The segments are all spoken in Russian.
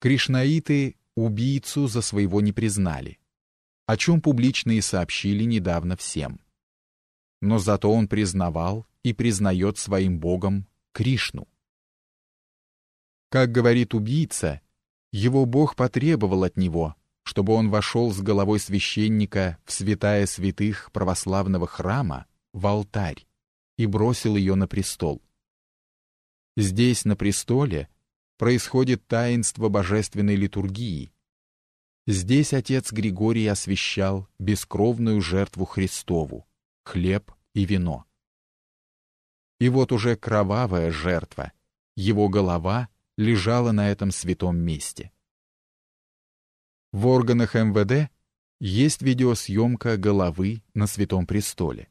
Кришнаиты убийцу за своего не признали, о чем публично и сообщили недавно всем. Но зато он признавал и признает своим богом Кришну. Как говорит убийца, его бог потребовал от него, чтобы он вошел с головой священника в святая святых православного храма, в алтарь, и бросил ее на престол. Здесь, на престоле, происходит таинство божественной литургии. Здесь отец Григорий освящал бескровную жертву Христову, хлеб и вино. И вот уже кровавая жертва, его голова лежала на этом святом месте. В органах МВД есть видеосъемка головы на Святом Престоле.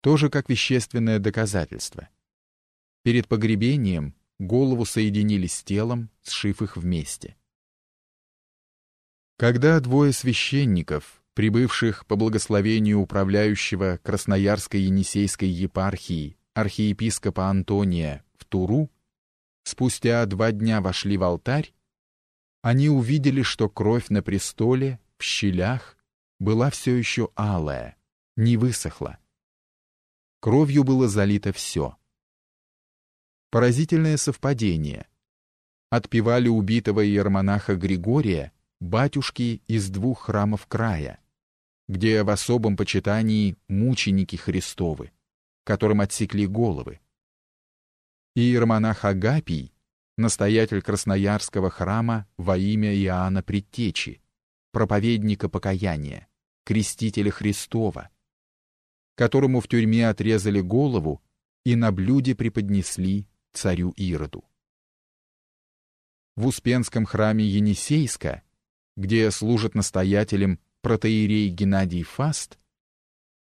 Тоже как вещественное доказательство. Перед погребением голову соединили с телом, сшив их вместе. Когда двое священников, прибывших по благословению управляющего Красноярской Енисейской епархии архиепископа Антония в Туру, спустя два дня вошли в алтарь, они увидели, что кровь на престоле, в щелях, была все еще алая, не высохла. Кровью было залито все. Поразительное совпадение. Отпевали убитого иеромонаха Григория батюшки из двух храмов края, где в особом почитании мученики Христовы, которым отсекли головы. Иеромонах Агапий настоятель Красноярского храма во имя Иоанна Предтечи, проповедника покаяния, крестителя Христова, которому в тюрьме отрезали голову и на блюде преподнесли царю Ироду. В Успенском храме Енисейска, где служит настоятелем протоиерей Геннадий Фаст,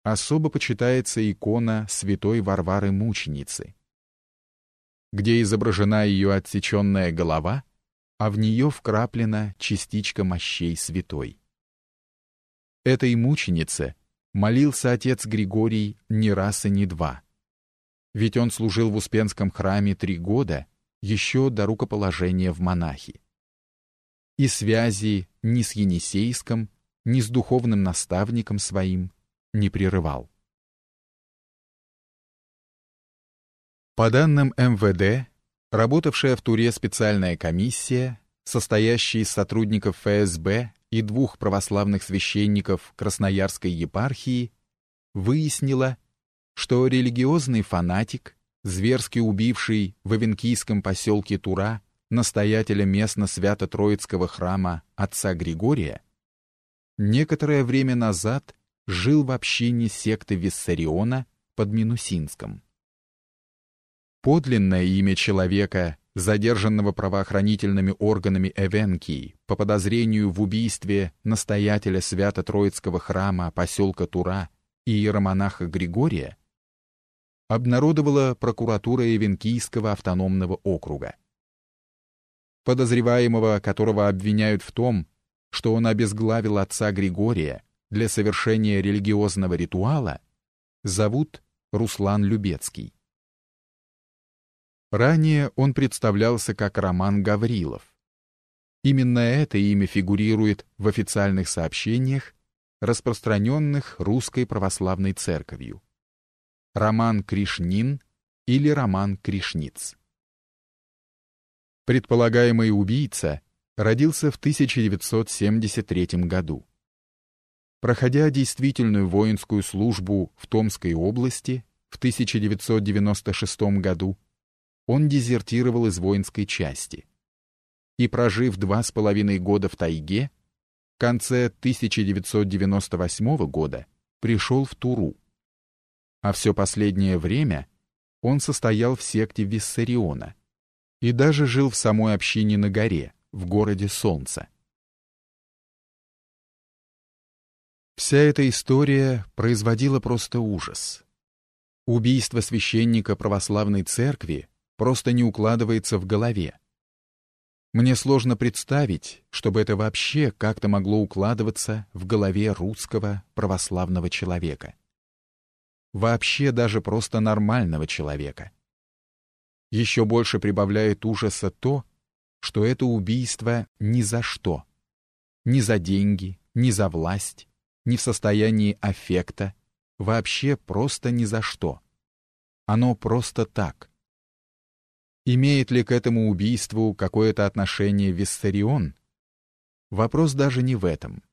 особо почитается икона святой Варвары Мученицы, где изображена ее отсеченная голова, а в нее вкраплена частичка мощей святой. Этой мученице молился отец Григорий не раз и не два. Ведь он служил в Успенском храме три года, еще до рукоположения в монахи. И связи ни с Енисейском, ни с духовным наставником своим не прерывал. По данным МВД, работавшая в Туре специальная комиссия, состоящая из сотрудников ФСБ и двух православных священников Красноярской епархии, выяснила, что религиозный фанатик, зверски убивший в Авенкийском поселке Тура настоятеля местно-свято-троицкого храма отца Григория, некоторое время назад жил в общине секты Виссариона под Минусинском. Подлинное имя человека, задержанного правоохранительными органами Эвенкии по подозрению в убийстве настоятеля Свято-Троицкого храма поселка Тура и иеромонаха Григория, обнародовала прокуратура Эвенкийского автономного округа. Подозреваемого, которого обвиняют в том, что он обезглавил отца Григория для совершения религиозного ритуала, зовут Руслан Любецкий. Ранее он представлялся как Роман Гаврилов. Именно это имя фигурирует в официальных сообщениях, распространенных Русской Православной Церковью. Роман Кришнин или Роман Кришниц. Предполагаемый убийца родился в 1973 году. Проходя действительную воинскую службу в Томской области в 1996 году, он дезертировал из воинской части. И прожив два с половиной года в тайге, в конце 1998 года пришел в Туру. А все последнее время он состоял в секте Виссариона и даже жил в самой общине на горе, в городе Солнца. Вся эта история производила просто ужас. Убийство священника православной церкви просто не укладывается в голове. Мне сложно представить, чтобы это вообще как-то могло укладываться в голове русского православного человека. Вообще даже просто нормального человека. Еще больше прибавляет ужаса то, что это убийство ни за что. Ни за деньги, ни за власть, ни в состоянии аффекта, вообще просто ни за что. Оно просто так. Имеет ли к этому убийству какое-то отношение Виссарион? Вопрос даже не в этом.